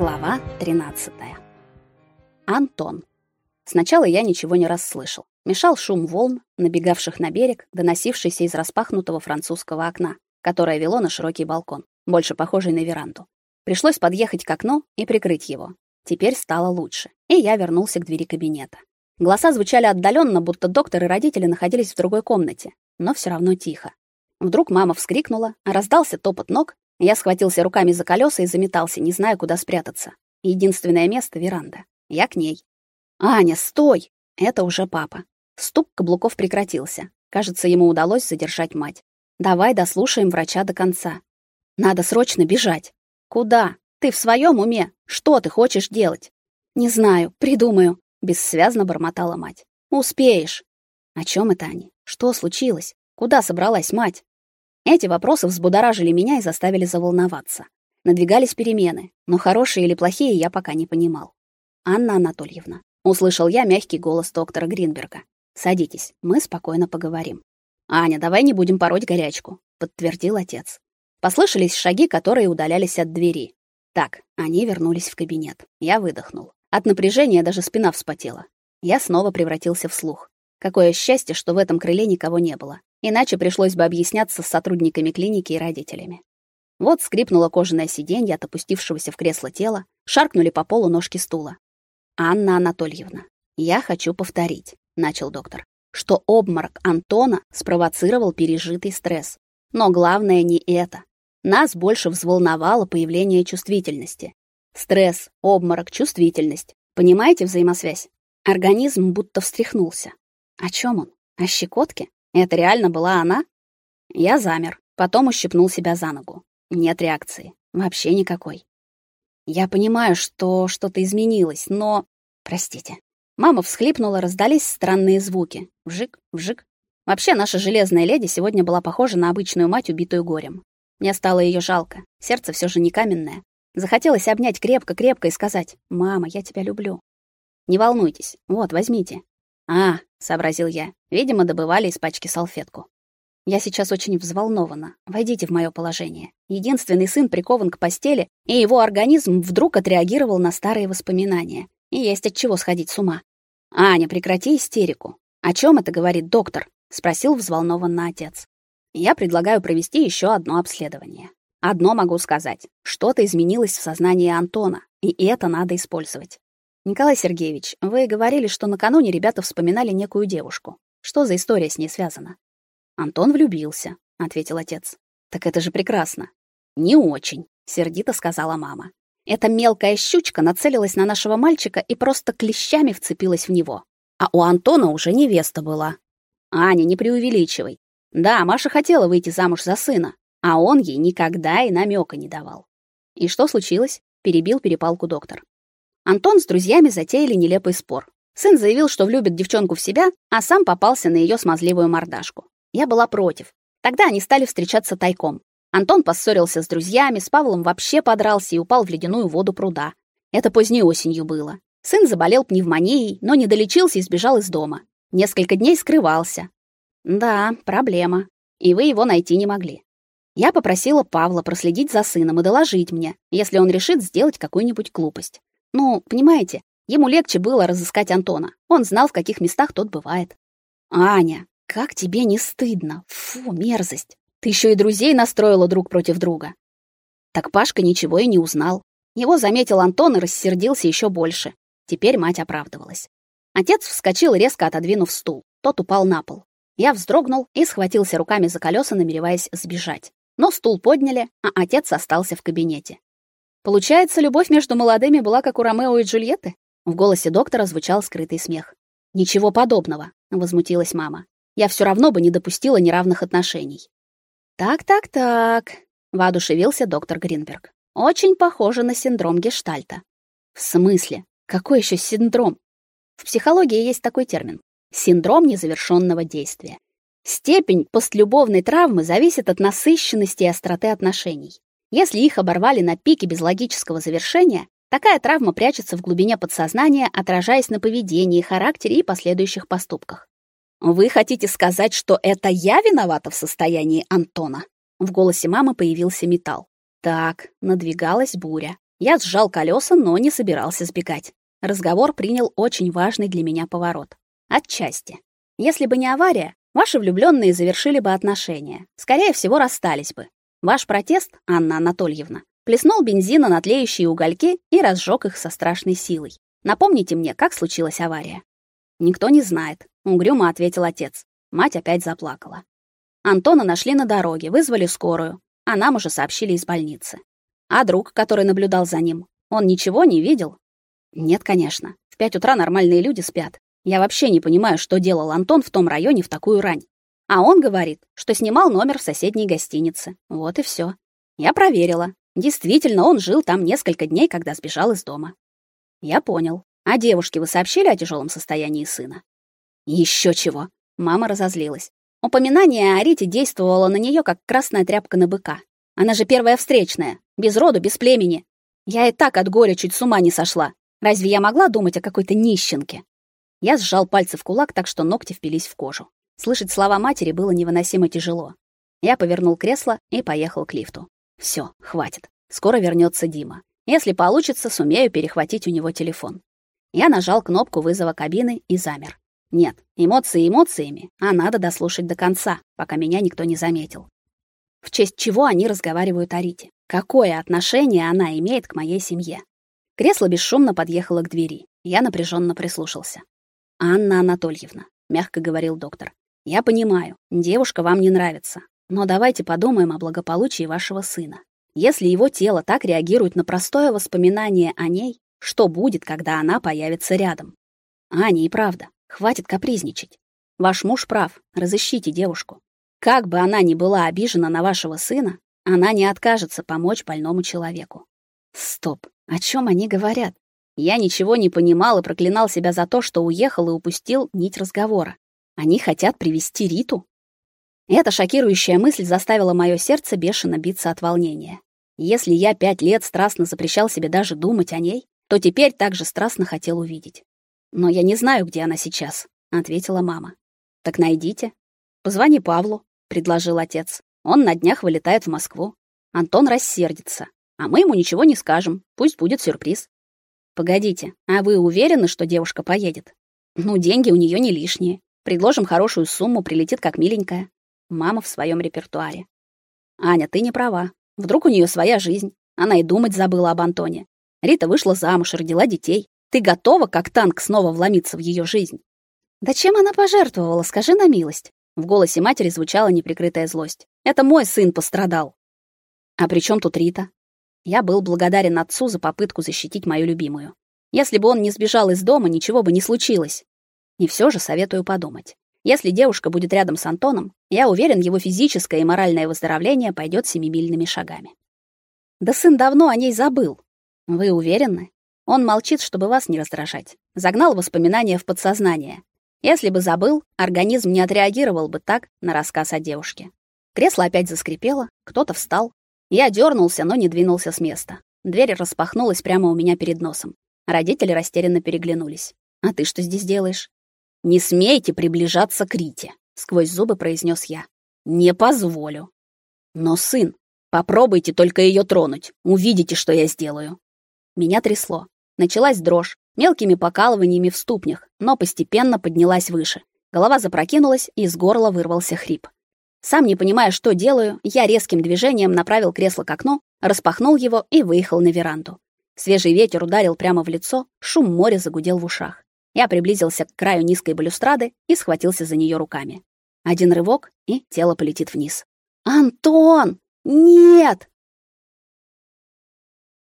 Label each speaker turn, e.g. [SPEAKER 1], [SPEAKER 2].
[SPEAKER 1] Глава 13. Антон. Сначала я ничего не расслышал. Мешал шум волн, набегавших на берег, доносившийся из распахнутого французского окна, которое вело на широкий балкон, больше похожий на веранду. Пришлось подъехать к окну и прикрыть его. Теперь стало лучше, и я вернулся к двери кабинета. Голоса звучали отдаленно, будто доктор и родители находились в другой комнате, но все равно тихо. Вдруг мама вскрикнула, раздался топот ног, я схватился руками за колеса и заметался, не зная, куда спрятаться. Единственное место — веранда. Я к ней. «Аня, стой!» Это уже папа. Стук каблуков прекратился. Кажется, ему удалось задержать мать. «Давай дослушаем врача до конца. Надо срочно бежать». «Куда? Ты в своем уме? Что ты хочешь делать?» «Не знаю, придумаю», — бессвязно бормотала мать. «Успеешь». «О чем это они? Что случилось? Куда собралась мать?» Эти вопросы взбудоражили меня и заставили заволноваться. Надвигались перемены, но хорошие или плохие я пока не понимал. Анна Анатольевна, услышал я мягкий голос доктора Гринберга. Садитесь, мы спокойно поговорим. Аня, давай не будем пороть горячку, подтвердил отец. Послышались шаги, которые удалялись от двери. Так, они вернулись в кабинет. Я выдохнул. От напряжения даже спина вспотела. Я снова превратился в слух. Какое счастье, что в этом крыле никого не было. Иначе пришлось бы объясняться с сотрудниками клиники и родителями. Вот скрипнуло кожаное сиденье от опустившегося в кресло тела, шаркнули по полу ножки стула. «Анна Анатольевна, я хочу повторить», — начал доктор, что обморок Антона спровоцировал пережитый стресс. Но главное не это. Нас больше взволновало появление чувствительности. Стресс, обморок, чувствительность. Понимаете взаимосвязь? Организм будто встряхнулся. О чем он? О щекотке? Это реально была она? Я замер, потом ущипнул себя за ногу. Нет реакции. Вообще никакой. Я понимаю, что что-то изменилось, но... Простите. Мама всхлипнула, раздались странные звуки. Вжик, вжик. Вообще, наша железная леди сегодня была похожа на обычную мать, убитую горем. Мне стало ее жалко. Сердце все же не каменное. Захотелось обнять крепко-крепко и сказать «Мама, я тебя люблю». «Не волнуйтесь. Вот, возьмите. А, сообразил я. Видимо, добывали из пачки салфетку. Я сейчас очень взволнована. Войдите в мое положение. Единственный сын прикован к постели, и его организм вдруг отреагировал на старые воспоминания. И есть от чего сходить с ума. Аня, прекрати истерику. О чем это говорит доктор? спросил взволнованно отец. Я предлагаю провести еще одно обследование. Одно могу сказать: что-то изменилось в сознании Антона, и это надо использовать. Николай Сергеевич, вы говорили, что накануне ребята вспоминали некую девушку. Что за история с ней связана? Антон влюбился, ответил отец. Так это же прекрасно. Не очень, сердито сказала мама. Эта мелкая щучка нацелилась на нашего мальчика и просто клещами вцепилась в него. А у Антона уже невеста была. Аня, не преувеличивай. Да, Маша хотела выйти замуж за сына, а он ей никогда и намека не давал. И что случилось? перебил перепалку доктор. Антон с друзьями затеяли нелепый спор. Сын заявил, что влюбит девчонку в себя, а сам попался на ее смазливую мордашку. Я была против. Тогда они стали встречаться тайком. Антон поссорился с друзьями, с Павлом вообще подрался и упал в ледяную воду пруда. Это поздней осенью было. Сын заболел пневмонией, но не долечился и сбежал из дома. Несколько дней скрывался. Да, проблема. И вы его найти не могли. Я попросила Павла проследить за сыном и доложить мне, если он решит сделать какую-нибудь глупость. Ну, понимаете, ему легче было разыскать Антона. Он знал, в каких местах тот бывает. Аня, как тебе не стыдно? Фу, мерзость. Ты еще и друзей настроила друг против друга. Так Пашка ничего и не узнал. Его заметил Антон и рассердился еще больше. Теперь мать оправдывалась. Отец вскочил, резко отодвинув стул. Тот упал на пол. Я вздрогнул и схватился руками за колеса, намереваясь сбежать. Но стул подняли, а отец остался в кабинете. Получается, любовь между молодыми была как у Ромео и Джульетты? В голосе доктора звучал скрытый смех. Ничего подобного, возмутилась мама. Я все равно бы не допустила неравных отношений. Так-так-так, воодушевился доктор Гринберг. Очень похоже на синдром Гештальта. В смысле? Какой еще синдром? В психологии есть такой термин синдром незавершенного действия. Степень постлюбовной травмы зависит от насыщенности и остроты отношений. Если их оборвали на пике без логического завершения, такая травма прячется в глубине подсознания, отражаясь на поведении, характере и последующих поступках. Вы хотите сказать, что это я виновата в состоянии Антона? В голосе мамы появился металл. Так, надвигалась буря. Я сжал колеса, но не собирался сбегать. Разговор принял очень важный для меня поворот. Отчасти. Если бы не авария, ваши влюбленные завершили бы отношения. Скорее всего, расстались бы. Ваш протест, Анна Анатольевна, плеснул бензина на тлеющие угольки и разжег их со страшной силой. Напомните мне, как случилась авария. Никто не знает, угрюмо ответил отец. Мать опять заплакала. Антона нашли на дороге, вызвали скорую, а нам уже сообщили из больницы. А друг, который наблюдал за ним, он ничего не видел? Нет, конечно. В пять утра нормальные люди спят. Я вообще не понимаю, что делал Антон в том районе в такую рань. А он говорит, что снимал номер в соседней гостинице. Вот и все. Я проверила. Действительно, он жил там несколько дней, когда сбежал из дома. Я понял. А девушке вы сообщили о тяжелом состоянии сына? Еще чего. Мама разозлилась. Упоминание о Рите действовало на нее как красная тряпка на быка. Она же первая встречная, без роду, без племени. Я и так от горя чуть с ума не сошла. Разве я могла думать о какой-то нищенке? Я сжал пальцы в кулак, так что ногти впились в кожу. Слышать слова матери было невыносимо тяжело. Я повернул кресло и поехал к лифту. Все, хватит. Скоро вернется Дима. Если получится, сумею перехватить у него телефон. Я нажал кнопку вызова кабины и замер. Нет, эмоции эмоциями, а надо дослушать до конца, пока меня никто не заметил. В честь чего они разговаривают о Рите? Какое отношение она имеет к моей семье? Кресло бесшумно подъехало к двери. Я напряженно прислушался. Анна Анатольевна, мягко говорил доктор. Я понимаю, девушка вам не нравится, но давайте подумаем о благополучии вашего сына. Если его тело так реагирует на простое воспоминание о ней, что будет, когда она появится рядом? Аня, и правда, хватит капризничать. Ваш муж прав, разыщите девушку. Как бы она ни была обижена на вашего сына, она не откажется помочь больному человеку. Стоп, о чем они говорят? Я ничего не понимал и проклинал себя за то, что уехал и упустил нить разговора. Они хотят привести Риту? Эта шокирующая мысль заставила мое сердце бешено биться от волнения. Если я пять лет страстно запрещал себе даже думать о ней, то теперь также страстно хотел увидеть. Но я не знаю, где она сейчас, ответила мама. Так найдите. Позвони Павлу, предложил отец. Он на днях вылетает в Москву. Антон рассердится, а мы ему ничего не скажем. Пусть будет сюрприз. Погодите, а вы уверены, что девушка поедет? Ну, деньги у нее не лишние. Предложим хорошую сумму, прилетит как миленькая. Мама в своем репертуаре. Аня, ты не права. Вдруг у нее своя жизнь. Она и думать забыла об Антоне. Рита вышла замуж, родила детей. Ты готова, как танк, снова вломиться в ее жизнь? Да чем она пожертвовала, скажи на милость. В голосе матери звучала неприкрытая злость. Это мой сын пострадал. А при чем тут Рита? Я был благодарен отцу за попытку защитить мою любимую. Если бы он не сбежал из дома, ничего бы не случилось. И все же советую подумать. Если девушка будет рядом с Антоном, я уверен, его физическое и моральное выздоровление пойдет семимильными шагами. Да сын давно о ней забыл. Вы уверены? Он молчит, чтобы вас не раздражать. Загнал воспоминания в подсознание. Если бы забыл, организм не отреагировал бы так на рассказ о девушке. Кресло опять заскрипело, кто-то встал. Я дернулся, но не двинулся с места. Дверь распахнулась прямо у меня перед носом. Родители растерянно переглянулись. «А ты что здесь делаешь?» «Не смейте приближаться к Рите», — сквозь зубы произнес я. «Не позволю». «Но, сын, попробуйте только ее тронуть, увидите, что я сделаю». Меня трясло. Началась дрожь, мелкими покалываниями в ступнях, но постепенно поднялась выше. Голова запрокинулась, и из горла вырвался хрип. Сам не понимая, что делаю, я резким движением направил кресло к окну, распахнул его и выехал на веранду. Свежий ветер ударил прямо в лицо, шум моря загудел в ушах. Я приблизился к краю низкой балюстрады и схватился за нее руками. Один рывок, и тело полетит вниз. «Антон! Нет!»